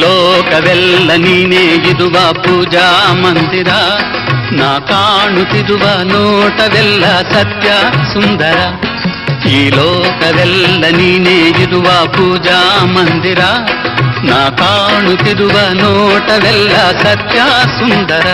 ಲೋಕವೆಲ್ಲ ನೀನೇ ಇರುವ ಪೂಜಾ ಮಂದಿರ ನಾ ಕಾಣುತ್ತಿರುವ ನೋಟವೆಲ್ಲ ಸತ್ಯ ಸುಂದರ ಈ ಲೋಕವೆಲ್ಲ ನೀನೇ ಇರುವ ಪೂಜಾ ಮಂದಿರ ನಾ ಕಾಣುತ್ತಿರುವ ನೋಟವೆಲ್ಲ ಸತ್ಯ ಸುಂದರ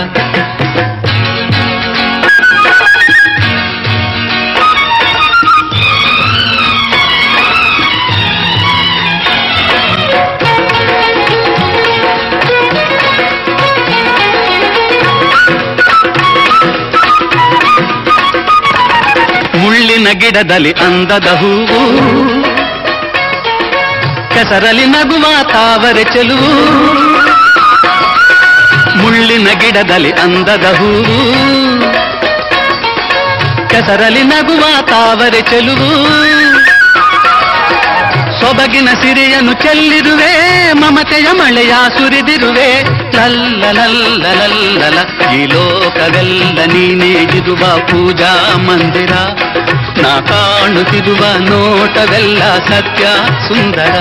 ಗಿಡದಲ್ಲಿ ಅಂದದ ಹೂವು ಕೆಸರಲ್ಲಿ ನಗುವ ತಾವರೆ ಚೆಲುವು ಮುಳ್ಳಿನ ಗಿಡದಲ್ಲಿ ಅಂದದ ಹೂವು ಕೆಸರಲ್ಲಿ ನಗುವ ತಾವರೆ ಚೆಲುವು ಸೊಬಗಿನ ಸಿರಿಯನ್ನು ಚೆಲ್ಲಿರುವೆ, ಮಮತೆಯ ಮಳೆಯ ಸುರಿದಿರುವೆ. ಲಲ್ಲ ಲಲ್ಲ ಲಲ್ಲಲ ಈ ಲೋಕವೆಲ್ಲ ನೀನೇ ಇರುವ ಪೂಜಾ ಮಂದಿರ. ನಾ ಕಾಣುತ್ತಿರುವ ನೋಟವೆಲ್ಲ ಸತ್ಯ ಸುಂದರ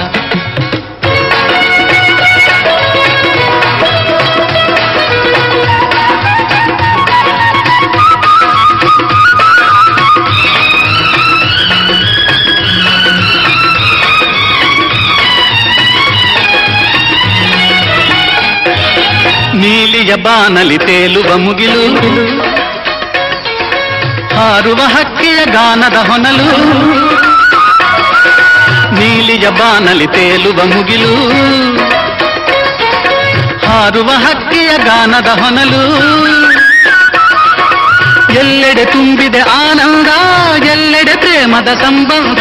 ನೀಲಿಯ ಬಾನಲಿ ತೇಲುವ ಮುಗಿಲು ಹಾರುವ ಹಕ್ಕಿಯ ಗಾನದ ಹೊನಲು. ನೀಲಿಯ ಬಾನಲಿ ತೇಲುವ ಮುಗಿಲು. ಹಾರುವ ಹಕ್ಕಿಯ ಗಾನದ ಹೊನಲು. ಎಲ್ಲೆಡೆ ತುಂಬಿದೆ ಆನಂದ, ಎಲ್ಲೆಡೆ ಪ್ರೇಮದ ಸಂಬಂಧ.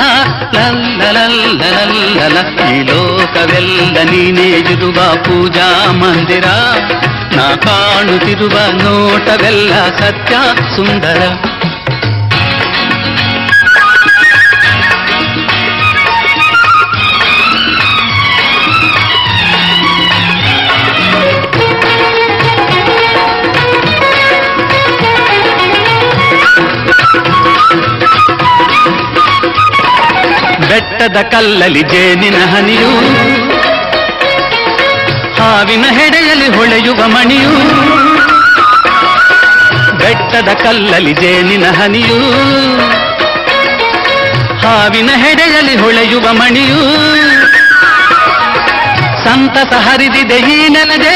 ಲಲ್ಲ ಲಲ್ಲ ಲಲ್ಲಲ ಈ ಲೋಕವೆಲ್ಲ ನೀನೇ ಇರುವ ಪೂಜಾ ಮಂದಿರ. ನಾ ಕಾಣುತ್ತಿರುವ ನೋಟವೆಲ್ಲ ಸತ್ಯ, ಸುಂದರ. ಬೆಟ್ಟದ ಕಲ್ಲಲಿ ಜೇನಿನ ಹನಿಯು, ಹಾವಿನ ಹೆಡೆಯಲ್ಲಿ ಹೊಳೆಯುವ ಮಣಿಯು, ಬೆಟ್ಟದ ಕಲ್ಲಲಿ ಜೇನಿನ ಹನಿಯು, ಹಾವಿನ ಹೆಡೆಯಲ್ಲಿ ಹೊಳೆಯುವ ಮಣಿಯು. ಸಂತಸ ಹರಿದಿದೆ ಈ ನೆಲದೆ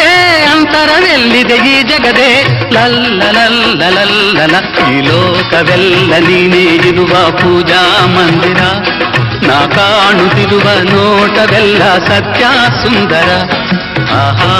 ಅಂತರವೆಲ್ಲಿದೆ ಈ ಜಗದೆ. ಲಲ್ಲ ಲಲ್ಲಲ ಈ ಲೋಕವೆಲ್ಲ ನೀನೇ ಇರುವ ಪೂಜಾ ಮಂದಿರ. ನಾ ಕಾಣುತ್ತಿರುವ ನೋಟವೆಲ್ಲ ಸತ್ಯ ಸುಂದರ. ಆಹಾ